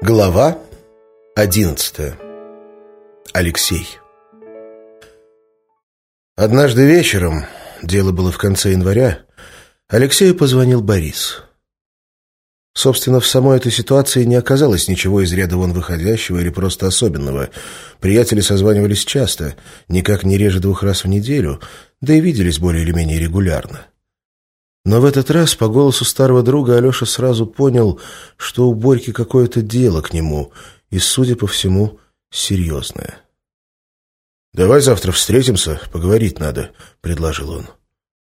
Глава одиннадцатая. Алексей. Однажды вечером, дело было в конце января, Алексею позвонил Борис. Собственно, в самой этой ситуации не оказалось ничего из ряда вон выходящего или просто особенного. Приятели созванивались часто, никак не реже двух раз в неделю, да и виделись более или менее регулярно. Но в этот раз по голосу старого друга Алеша сразу понял, что у Борьки какое-то дело к нему, и, судя по всему, серьезное. «Давай завтра встретимся, поговорить надо», — предложил он.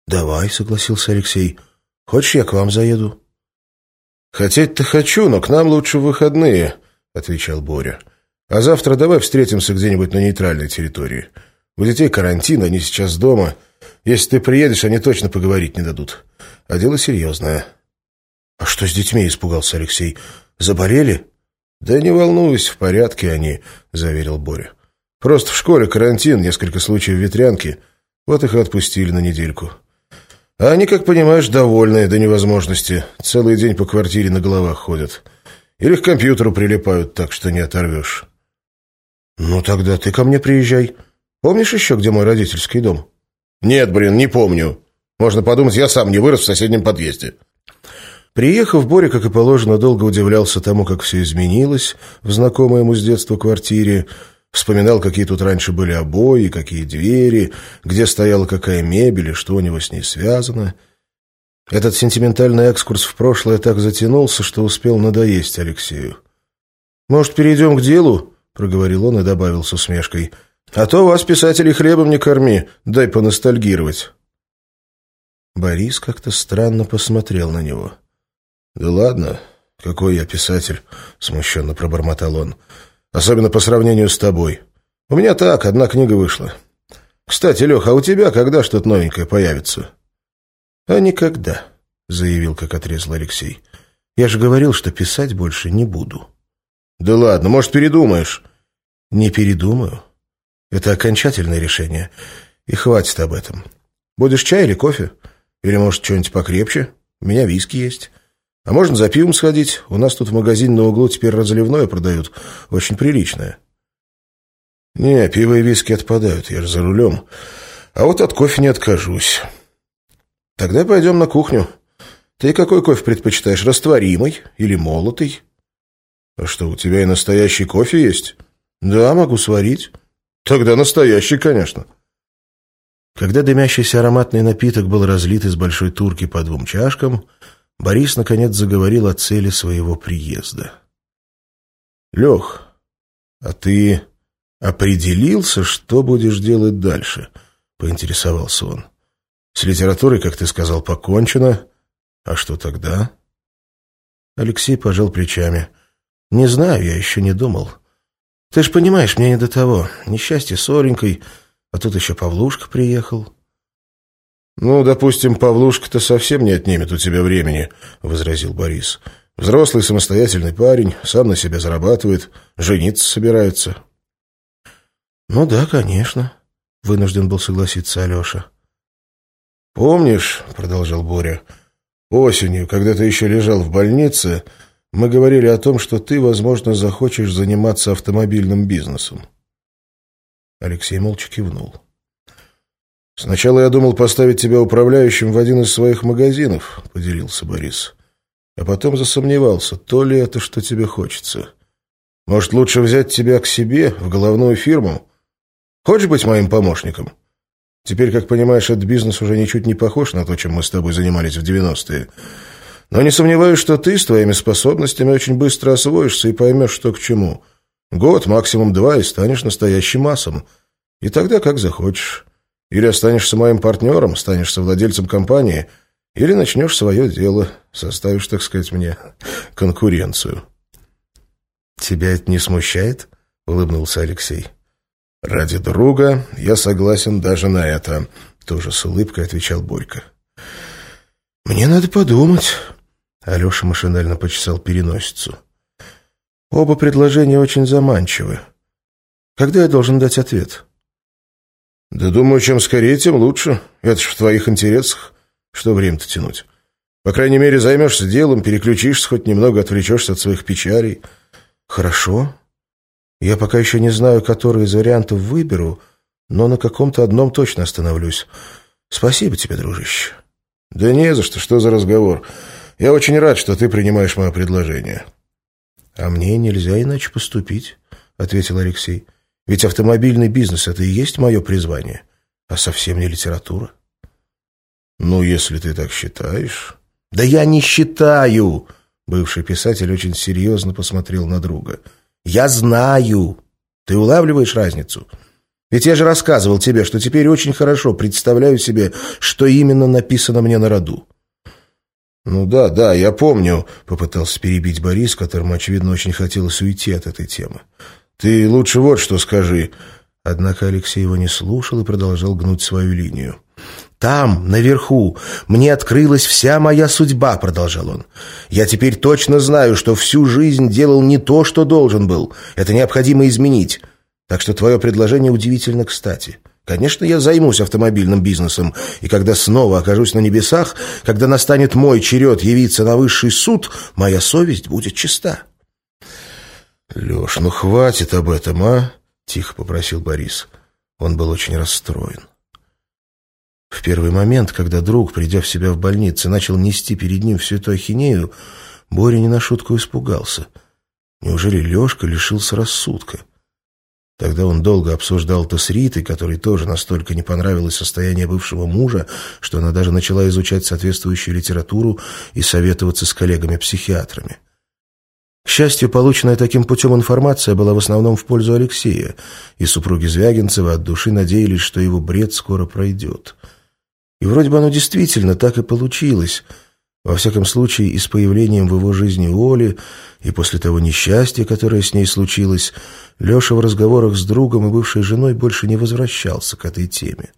«Давай», — согласился Алексей. «Хочешь, я к вам заеду?» «Хотеть-то хочу, но к нам лучше в выходные», — отвечал Боря. «А завтра давай встретимся где-нибудь на нейтральной территории. У детей карантин, они сейчас дома. Если ты приедешь, они точно поговорить не дадут. А дело серьезное». «А что с детьми?» — испугался Алексей. «Заболели?» «Да не волнуйся, в порядке они», — заверил Боря. «Просто в школе карантин, несколько случаев ветрянки. Вот их и отпустили на недельку. А они, как понимаешь, довольные до невозможности. Целый день по квартире на головах ходят. Или к компьютеру прилипают так, что не оторвешь». «Ну тогда ты ко мне приезжай. Помнишь еще, где мой родительский дом?» «Нет, блин, не помню. Можно подумать, я сам не вырос в соседнем подъезде». Приехав, Боря, как и положено, долго удивлялся тому, как все изменилось в знакомой ему с детства квартире, вспоминал, какие тут раньше были обои, какие двери, где стояла какая мебель и что у него с ней связано. Этот сентиментальный экскурс в прошлое так затянулся, что успел надоесть Алексею. «Может, перейдем к делу?» — проговорил он и добавил с усмешкой — а то вас, писателей, хлебом не корми, дай поностальгировать. Борис как-то странно посмотрел на него. «Да ладно, какой я писатель», — смущенно пробормотал он. «Особенно по сравнению с тобой. У меня так, одна книга вышла. Кстати, Леха, а у тебя когда что-то новенькое появится?» «А никогда», — заявил, как отрезал Алексей. «Я же говорил, что писать больше не буду». «Да ладно, может, передумаешь?» «Не передумаю. Это окончательное решение. И хватит об этом. Будешь чай или кофе? Или, может, что-нибудь покрепче? У меня виски есть. А можно за пивом сходить? У нас тут магазин на углу теперь разливное продают. Очень приличное. Не, пиво и виски отпадают, я же за рулем. А вот от кофе не откажусь. Тогда пойдем на кухню. Ты какой кофе предпочитаешь, растворимый или молотый? А что, у тебя и настоящий кофе есть? Да, могу сварить. Тогда настоящий, конечно. Когда дымящийся ароматный напиток был разлит из большой турки по двум чашкам, Борис наконец заговорил о цели своего приезда. «Лех, а ты определился, что будешь делать дальше?» — поинтересовался он. «С литературой, как ты сказал, покончено. А что тогда?» Алексей пожал плечами. «Не знаю, я еще не думал». Ты ж понимаешь, мне не до того. Несчастье с Оленькой, а тут еще Павлушка приехал. «Ну, допустим, Павлушка-то совсем не отнимет у тебя времени», — возразил Борис. «Взрослый самостоятельный парень, сам на себя зарабатывает, жениться собирается». «Ну да, конечно», — вынужден был согласиться Алеша. «Помнишь», — продолжал Боря, — «осенью, когда ты еще лежал в больнице, мы говорили о том, что ты, возможно, захочешь заниматься автомобильным бизнесом. Алексей молча кивнул. «Сначала я думал поставить тебя управляющим в один из своих магазинов», — поделился Борис. «А потом засомневался, то ли это, что тебе хочется. Может, лучше взять тебя к себе, в головную фирму? Хочешь быть моим помощником? Теперь, как понимаешь, этот бизнес уже ничуть не похож на то, чем мы с тобой занимались в девяностые. Но не сомневаюсь, что ты с твоими способностями очень быстро освоишься и поймешь, что к чему. Год, максимум два, и станешь настоящим массом. И тогда как захочешь. Или останешься моим партнером, станешь совладельцем компании, или начнешь свое дело, составишь, так сказать, мне конкуренцию. «Тебя это не смущает?» — улыбнулся Алексей. «Ради друга я согласен даже на это», — тоже с улыбкой отвечал Борька. «Мне надо подумать», Алеша машинально почесал переносицу. Оба предложения очень заманчивы. Когда я должен дать ответ? Да думаю, чем скорее, тем лучше. Это ж в твоих интересах. Что время-то тянуть? По крайней мере, займешься делом, переключишься, хоть немного отвлечешься от своих печалей. Хорошо. Я пока еще не знаю, который из вариантов выберу, но на каком-то одном точно остановлюсь. Спасибо тебе, дружище. Да не за что, что за разговор. Я очень рад, что ты принимаешь мое предложение. А мне нельзя иначе поступить, ответил Алексей. Ведь автомобильный бизнес — это и есть мое призвание, а совсем не литература. Ну, если ты так считаешь... Да я не считаю! Бывший писатель очень серьезно посмотрел на друга. Я знаю! Ты улавливаешь разницу? Ведь я же рассказывал тебе, что теперь очень хорошо представляю себе, что именно написано мне на роду. «Ну да, да, я помню», — попытался перебить Борис, которому, очевидно, очень хотелось уйти от этой темы. «Ты лучше вот что скажи». Однако Алексей его не слушал и продолжал гнуть свою линию. «Там, наверху, мне открылась вся моя судьба», — продолжал он. «Я теперь точно знаю, что всю жизнь делал не то, что должен был. Это необходимо изменить. Так что твое предложение удивительно кстати. Конечно, я займусь автомобильным бизнесом, и когда снова окажусь на небесах, когда настанет мой черед явиться на высший суд, моя совесть будет чиста». «Леш, ну хватит об этом, а?» — тихо попросил Борис. Он был очень расстроен. В первый момент, когда друг, придя в себя в больнице, начал нести перед ним всю эту ахинею, Боря не на шутку испугался. Неужели Лешка лишился рассудка? Тогда он долго обсуждал это с Ритой, которой тоже настолько не понравилось состояние бывшего мужа, что она даже начала изучать соответствующую литературу и советоваться с коллегами-психиатрами. К счастью, полученная таким путем информация была в основном в пользу Алексея, и супруги Звягинцева от души надеялись, что его бред скоро пройдет. И вроде бы оно действительно так и получилось. Во всяком случае, и с появлением в его жизни Оли, и после того несчастья, которое с ней случилось, Леша в разговорах с другом и бывшей женой больше не возвращался к этой теме.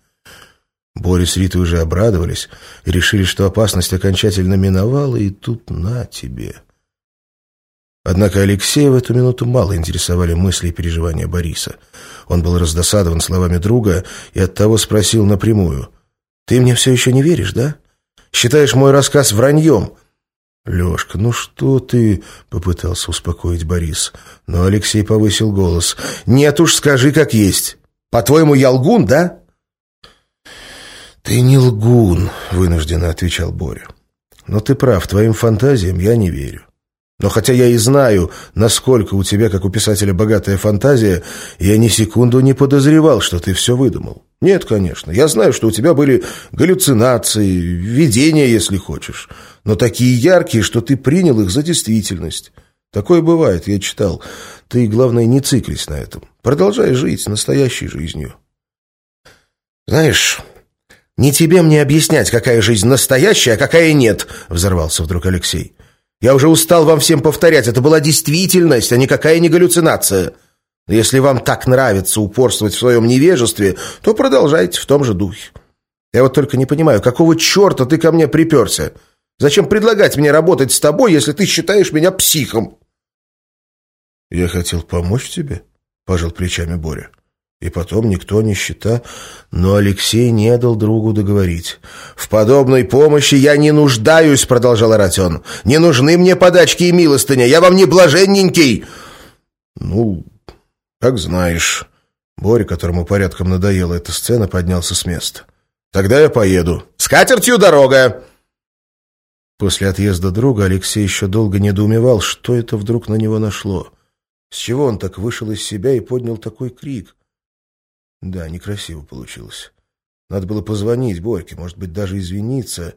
Боря с Ритой уже обрадовались и решили, что опасность окончательно миновала, и тут на тебе... Однако Алексея в эту минуту мало интересовали мысли и переживания Бориса. Он был раздосадован словами друга и оттого спросил напрямую. «Ты мне все еще не веришь, да? Считаешь мой рассказ враньем?» «Лешка, ну что ты?» — попытался успокоить Борис. Но Алексей повысил голос. «Нет уж, скажи, как есть. По-твоему, я лгун, да?» «Ты не лгун», — вынужденно отвечал Боря. «Но ты прав, твоим фантазиям я не верю. Но хотя я и знаю, насколько у тебя, как у писателя, богатая фантазия, я ни секунду не подозревал, что ты все выдумал. Нет, конечно, я знаю, что у тебя были галлюцинации, видения, если хочешь, но такие яркие, что ты принял их за действительность. Такое бывает, я читал. Ты, главное, не циклись на этом. Продолжай жить настоящей жизнью. Знаешь... «Не тебе мне объяснять, какая жизнь настоящая, а какая нет», — взорвался вдруг Алексей. Я уже устал вам всем повторять, это была действительность, а никакая не галлюцинация. Если вам так нравится упорствовать в своем невежестве, то продолжайте в том же духе. Я вот только не понимаю, какого черта ты ко мне приперся? Зачем предлагать мне работать с тобой, если ты считаешь меня психом?» «Я хотел помочь тебе», — пожал плечами Боря. И потом никто не счета, но Алексей не дал другу договорить. «В подобной помощи я не нуждаюсь», — продолжал орать он. «Не нужны мне подачки и милостыня, я вам не блаженненький». «Ну, как знаешь». Боря, которому порядком надоела эта сцена, поднялся с места. «Тогда я поеду». «С катертью дорога!» После отъезда друга Алексей еще долго недоумевал, что это вдруг на него нашло. С чего он так вышел из себя и поднял такой крик? Да, некрасиво получилось. Надо было позвонить Борьке, может быть, даже извиниться,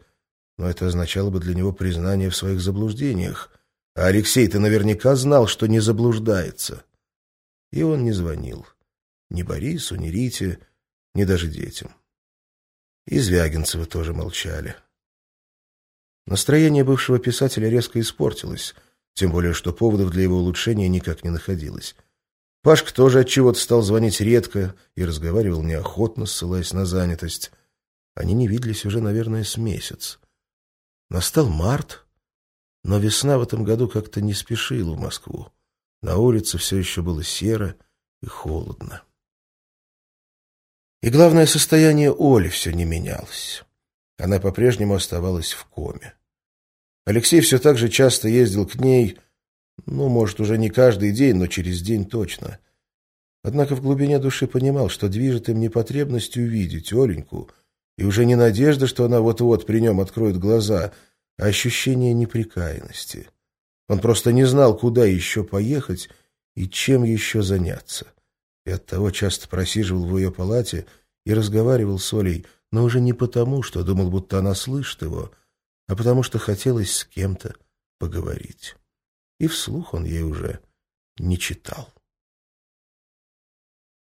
но это означало бы для него признание в своих заблуждениях. А Алексей-то наверняка знал, что не заблуждается. И он не звонил. Ни Борису, ни Рите, ни даже детям. И Звягинцевы тоже молчали. Настроение бывшего писателя резко испортилось, тем более, что поводов для его улучшения никак не находилось. Пашка тоже от чего то стал звонить редко и разговаривал неохотно, ссылаясь на занятость. Они не виделись уже, наверное, с месяц. Настал март, но весна в этом году как-то не спешила в Москву. На улице все еще было серо и холодно. И главное, состояние Оли все не менялось. Она по-прежнему оставалась в коме. Алексей все так же часто ездил к ней, ну, может, уже не каждый день, но через день точно. Однако в глубине души понимал, что движет им не потребность увидеть Оленьку, и уже не надежда, что она вот-вот при нем откроет глаза, а ощущение неприкаянности. Он просто не знал, куда еще поехать и чем еще заняться. И оттого часто просиживал в ее палате и разговаривал с Олей, но уже не потому, что думал, будто она слышит его, а потому что хотелось с кем-то поговорить. И вслух он ей уже не читал.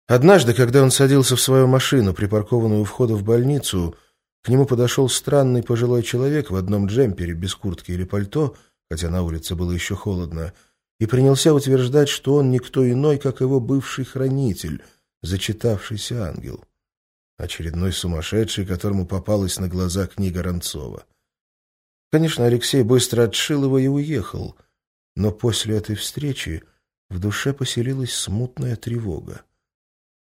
Однажды, когда он садился в свою машину, припаркованную у входа в больницу, к нему подошел странный пожилой человек в одном джемпере, без куртки или пальто, хотя на улице было еще холодно, и принялся утверждать, что он никто иной, как его бывший хранитель, зачитавшийся ангел. Очередной сумасшедший, которому попалась на глаза книга Ранцова. Конечно, Алексей быстро отшил его и уехал, но после этой встречи в душе поселилась смутная тревога.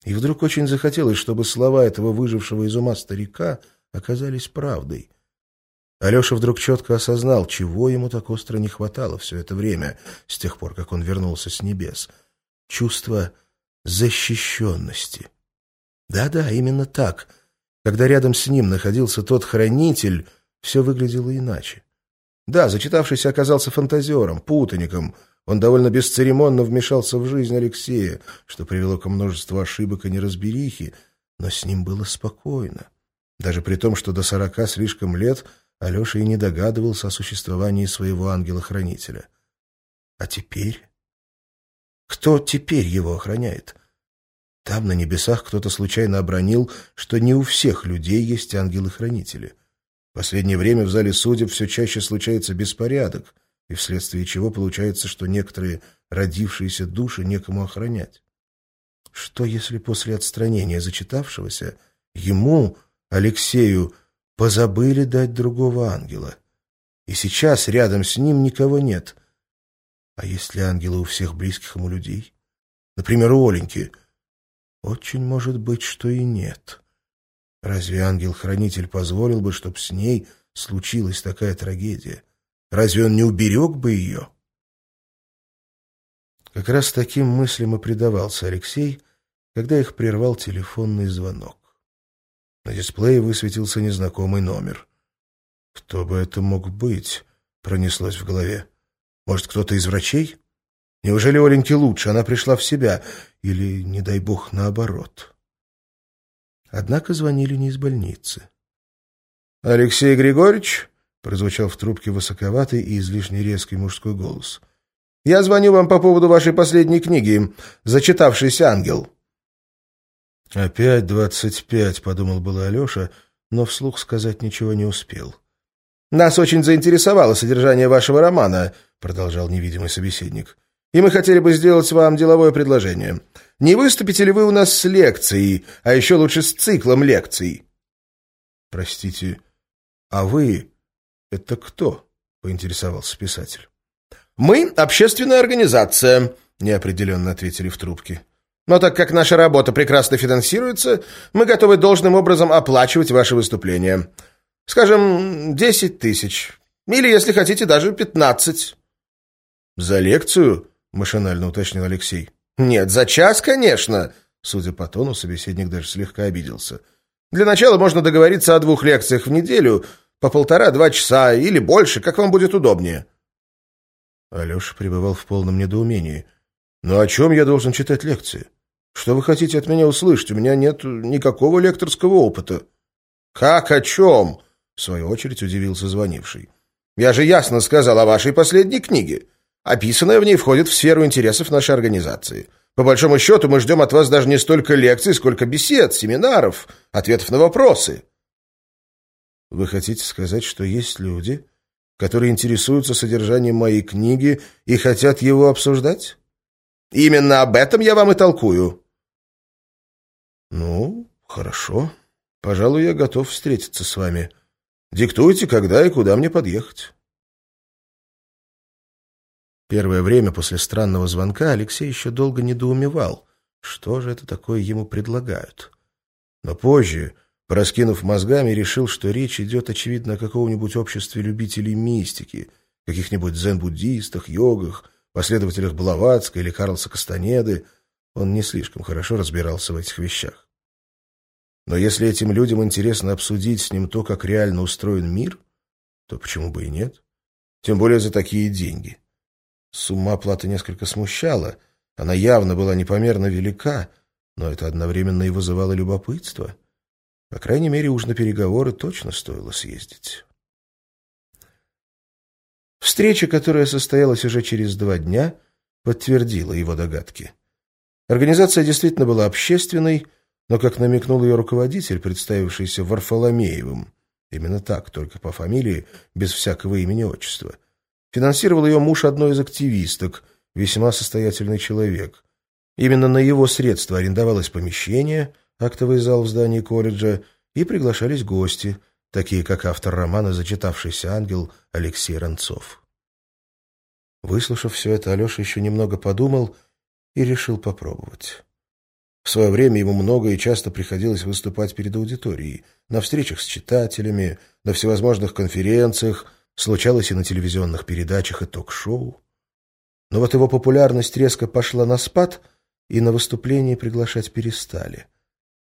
И вдруг очень захотелось, чтобы слова этого выжившего из ума старика оказались правдой. Алеша вдруг четко осознал, чего ему так остро не хватало все это время, с тех пор, как он вернулся с небес. Чувство защищенности. Да-да, именно так. Когда рядом с ним находился тот хранитель, все выглядело иначе. Да, зачитавшийся оказался фантазером, путаником — он довольно бесцеремонно вмешался в жизнь Алексея, что привело к множеству ошибок и неразберихи, но с ним было спокойно. Даже при том, что до сорока слишком лет Алеша и не догадывался о существовании своего ангела-хранителя. А теперь? Кто теперь его охраняет? Там, на небесах, кто-то случайно обронил, что не у всех людей есть ангелы-хранители. Последнее время в зале судеб все чаще случается беспорядок — и вследствие чего получается, что некоторые родившиеся души некому охранять. Что, если после отстранения зачитавшегося ему, Алексею, позабыли дать другого ангела? И сейчас рядом с ним никого нет. А есть ли ангелы у всех близких ему людей? Например, у Оленьки. Очень может быть, что и нет. Разве ангел-хранитель позволил бы, чтобы с ней случилась такая трагедия? Разве он не уберег бы ее? Как раз таким мыслям и предавался Алексей, когда их прервал телефонный звонок. На дисплее высветился незнакомый номер. «Кто бы это мог быть?» — пронеслось в голове. «Может, кто-то из врачей? Неужели Оленьке лучше? Она пришла в себя. Или, не дай бог, наоборот?» Однако звонили не из больницы. «Алексей Григорьевич?» прозвучал в трубке высоковатый и излишне резкий мужской голос. «Я звоню вам по поводу вашей последней книги «Зачитавшийся ангел». «Опять двадцать пять», — подумал было Алеша, но вслух сказать ничего не успел. «Нас очень заинтересовало содержание вашего романа», — продолжал невидимый собеседник. «И мы хотели бы сделать вам деловое предложение. Не выступите ли вы у нас с лекцией, а еще лучше с циклом лекций?» «Простите, а вы «Это кто?» — поинтересовался писатель. «Мы — общественная организация», — неопределенно ответили в трубке. «Но так как наша работа прекрасно финансируется, мы готовы должным образом оплачивать ваши выступления. Скажем, десять тысяч. Или, если хотите, даже пятнадцать». «За лекцию?» — машинально уточнил Алексей. «Нет, за час, конечно!» Судя по тону, собеседник даже слегка обиделся. «Для начала можно договориться о двух лекциях в неделю, по полтора-два часа или больше, как вам будет удобнее. Алеша пребывал в полном недоумении. «Ну о чем я должен читать лекции? Что вы хотите от меня услышать? У меня нет никакого лекторского опыта». «Как о чем?» — в свою очередь удивился звонивший. «Я же ясно сказал о вашей последней книге. Описанное в ней входит в сферу интересов нашей организации. По большому счету мы ждем от вас даже не столько лекций, сколько бесед, семинаров, ответов на вопросы». Вы хотите сказать, что есть люди, которые интересуются содержанием моей книги и хотят его обсуждать? Именно об этом я вам и толкую. Ну, хорошо. Пожалуй, я готов встретиться с вами. Диктуйте, когда и куда мне подъехать. Первое время после странного звонка Алексей еще долго недоумевал, что же это такое ему предлагают. Но позже, пораскинув мозгами, решил, что речь идет, очевидно, о каком-нибудь обществе любителей мистики, каких-нибудь дзен-буддистах, йогах, последователях Блаватской или Карлса Кастанеды. Он не слишком хорошо разбирался в этих вещах. Но если этим людям интересно обсудить с ним то, как реально устроен мир, то почему бы и нет? Тем более за такие деньги. Сумма оплаты несколько смущала, она явно была непомерно велика, но это одновременно и вызывало любопытство. По крайней мере, уж на переговоры точно стоило съездить. Встреча, которая состоялась уже через два дня, подтвердила его догадки. Организация действительно была общественной, но, как намекнул ее руководитель, представившийся Варфоломеевым, именно так, только по фамилии, без всякого имени-отчества, финансировал ее муж одной из активисток, весьма состоятельный человек. Именно на его средства арендовалось помещение, актовый зал в здании колледжа, и приглашались гости – такие как автор романа «Зачитавшийся ангел» Алексей Ранцов. Выслушав все это, Алеша еще немного подумал и решил попробовать. В свое время ему много и часто приходилось выступать перед аудиторией, на встречах с читателями, на всевозможных конференциях, случалось и на телевизионных передачах и ток-шоу. Но вот его популярность резко пошла на спад, и на выступление приглашать перестали.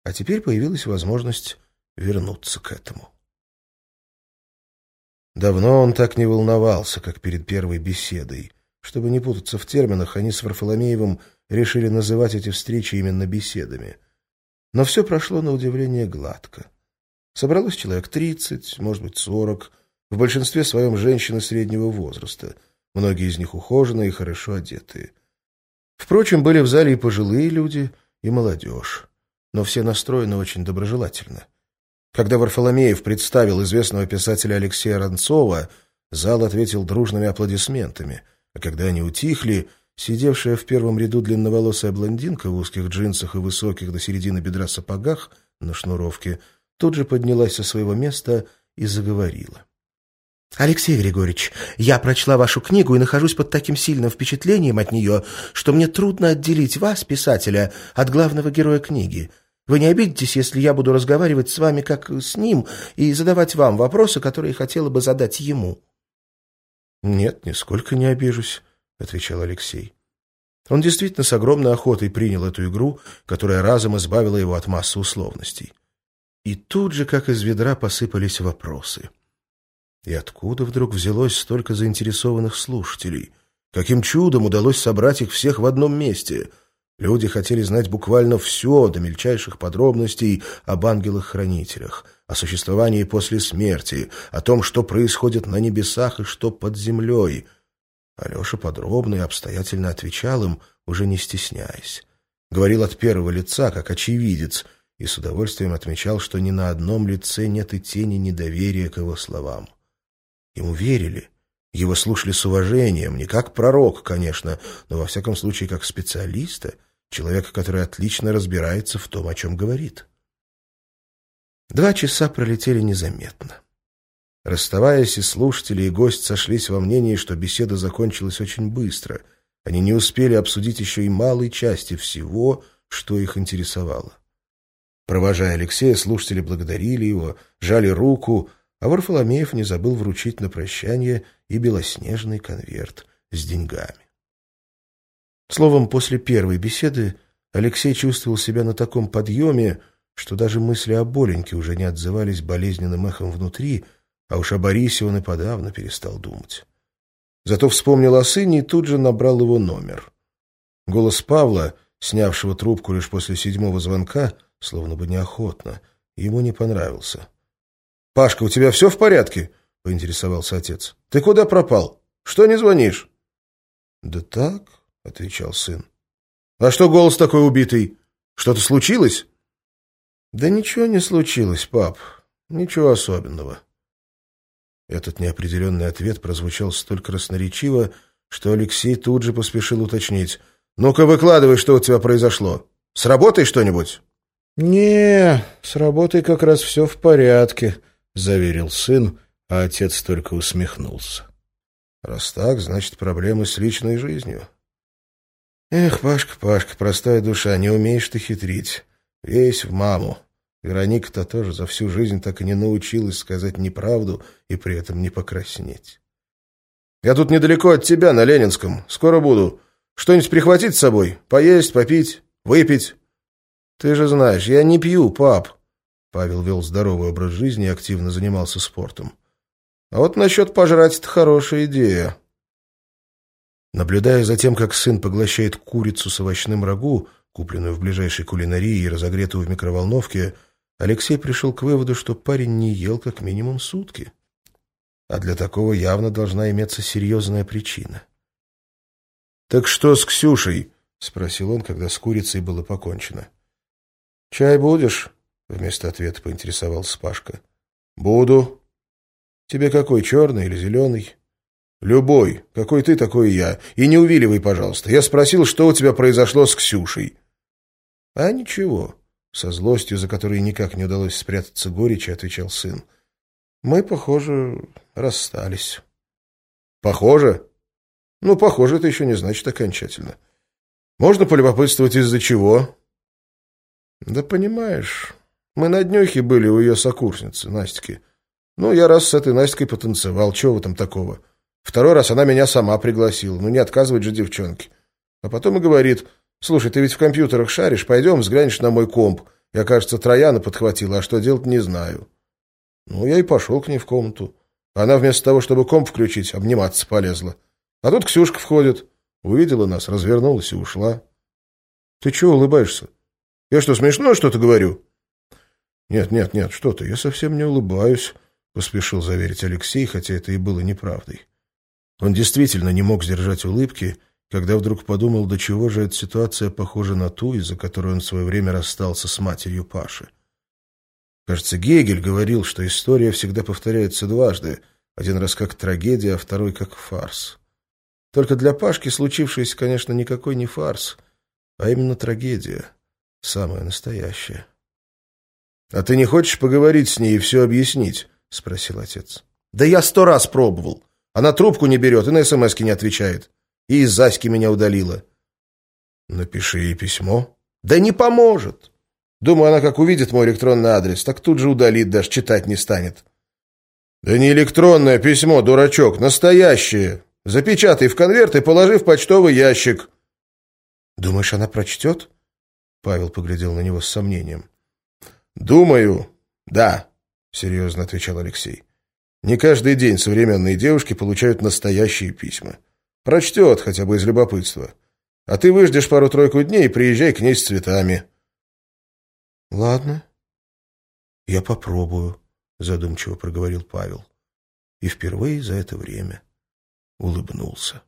А теперь появилась возможность вернуться к этому. Давно он так не волновался, как перед первой беседой. Чтобы не путаться в терминах, они с Варфоломеевым решили называть эти встречи именно беседами. Но все прошло на удивление гладко. Собралось человек тридцать, может быть, сорок, в большинстве своем женщины среднего возраста, многие из них ухоженные и хорошо одетые. Впрочем, были в зале и пожилые люди, и молодежь, но все настроены очень доброжелательно. Когда Варфоломеев представил известного писателя Алексея Ранцова, зал ответил дружными аплодисментами, а когда они утихли, сидевшая в первом ряду длинноволосая блондинка в узких джинсах и высоких до середины бедра сапогах на шнуровке тут же поднялась со своего места и заговорила. «Алексей Григорьевич, я прочла вашу книгу и нахожусь под таким сильным впечатлением от нее, что мне трудно отделить вас, писателя, от главного героя книги». Вы не обидитесь, если я буду разговаривать с вами как с ним и задавать вам вопросы, которые хотела бы задать ему?» «Нет, нисколько не обижусь», — отвечал Алексей. Он действительно с огромной охотой принял эту игру, которая разом избавила его от массы условностей. И тут же, как из ведра, посыпались вопросы. И откуда вдруг взялось столько заинтересованных слушателей? Каким чудом удалось собрать их всех в одном месте — Люди хотели знать буквально все, до мельчайших подробностей об ангелах-хранителях, о существовании после смерти, о том, что происходит на небесах и что под землей. Алеша подробно и обстоятельно отвечал им, уже не стесняясь. Говорил от первого лица, как очевидец, и с удовольствием отмечал, что ни на одном лице нет и тени недоверия к его словам. Ему верили, его слушали с уважением, не как пророк, конечно, но во всяком случае как специалиста — человека, который отлично разбирается в том, о чем говорит. Два часа пролетели незаметно. Расставаясь, и слушатели, и гость сошлись во мнении, что беседа закончилась очень быстро. Они не успели обсудить еще и малой части всего, что их интересовало. Провожая Алексея, слушатели благодарили его, жали руку, а Варфоломеев не забыл вручить на прощание и белоснежный конверт с деньгами. Словом, после первой беседы Алексей чувствовал себя на таком подъеме, что даже мысли о Боленьке уже не отзывались болезненным эхом внутри, а уж о Борисе он и подавно перестал думать. Зато вспомнил о сыне и тут же набрал его номер. Голос Павла, снявшего трубку лишь после седьмого звонка, словно бы неохотно, ему не понравился. — Пашка, у тебя все в порядке? — поинтересовался отец. — Ты куда пропал? Что не звонишь? — Да так, — отвечал сын. — А что голос такой убитый? Что-то случилось? — Да ничего не случилось, пап. Ничего особенного. Этот неопределенный ответ прозвучал столь красноречиво, что Алексей тут же поспешил уточнить. «Ну-ка, выкладывай, что у тебя произошло. С работой что-нибудь?» «Не, с работой как раз все в порядке», — заверил сын, а отец только усмехнулся. «Раз так, значит, проблемы с личной жизнью. Эх, Пашка, Пашка, простая душа, не умеешь ты хитрить. Весь в маму. Вероника-то тоже за всю жизнь так и не научилась сказать неправду и при этом не покраснеть. «Я тут недалеко от тебя, на Ленинском. Скоро буду. Что-нибудь прихватить с собой? Поесть, попить, выпить?» «Ты же знаешь, я не пью, пап». Павел вел здоровый образ жизни и активно занимался спортом. «А вот насчет пожрать — это хорошая идея». Наблюдая за тем, как сын поглощает курицу с овощным рагу, купленную в ближайшей кулинарии и разогретую в микроволновке, Алексей пришел к выводу, что парень не ел как минимум сутки. А для такого явно должна иметься серьезная причина. «Так что с Ксюшей?» — спросил он, когда с курицей было покончено. «Чай будешь?» — вместо ответа поинтересовался Пашка. «Буду. Тебе какой, черный или зеленый?» «Любой. Какой ты, такой и я. И не увиливай, пожалуйста. Я спросил, что у тебя произошло с Ксюшей». «А ничего», — со злостью, за которой никак не удалось спрятаться горечи, отвечал сын. «Мы, похоже, расстались». «Похоже?» «Ну, похоже, это еще не значит окончательно. Можно полюбопытствовать, из-за чего?» «Да понимаешь, мы на днюхе были у ее сокурсницы, Настики. Ну, я раз с этой Настикой потанцевал. Чего в этом такого?» Второй раз она меня сама пригласила. Ну, не отказывать же девчонке. А потом и говорит, слушай, ты ведь в компьютерах шаришь, пойдем, взглянешь на мой комп. Я, кажется, Трояна подхватила, а что делать не знаю. Ну, я и пошел к ней в комнату. Она вместо того, чтобы комп включить, обниматься полезла. А тут Ксюшка входит. Увидела нас, развернулась и ушла. Ты чего улыбаешься? Я что, смешно что-то говорю? Нет, нет, нет, что ты, я совсем не улыбаюсь, поспешил заверить Алексей, хотя это и было неправдой. Он действительно не мог сдержать улыбки, когда вдруг подумал, до чего же эта ситуация похожа на ту, из-за которой он в свое время расстался с матерью Паши. Кажется, Гегель говорил, что история всегда повторяется дважды, один раз как трагедия, а второй как фарс. Только для Пашки случившееся, конечно, никакой не фарс, а именно трагедия, самая настоящая. — А ты не хочешь поговорить с ней и все объяснить? — спросил отец. — Да я сто раз пробовал. Она трубку не берет и на смс не отвечает. И из Заськи меня удалила. Напиши ей письмо. Да не поможет. Думаю, она как увидит мой электронный адрес, так тут же удалит, даже читать не станет. Да не электронное письмо, дурачок, настоящее. Запечатай в конверт и положи в почтовый ящик. Думаешь, она прочтет? Павел поглядел на него с сомнением. Думаю, да, серьезно отвечал Алексей. Не каждый день современные девушки получают настоящие письма. Прочтет хотя бы из любопытства. А ты выждешь пару-тройку дней и приезжай к ней с цветами. — Ладно, я попробую, — задумчиво проговорил Павел. И впервые за это время улыбнулся.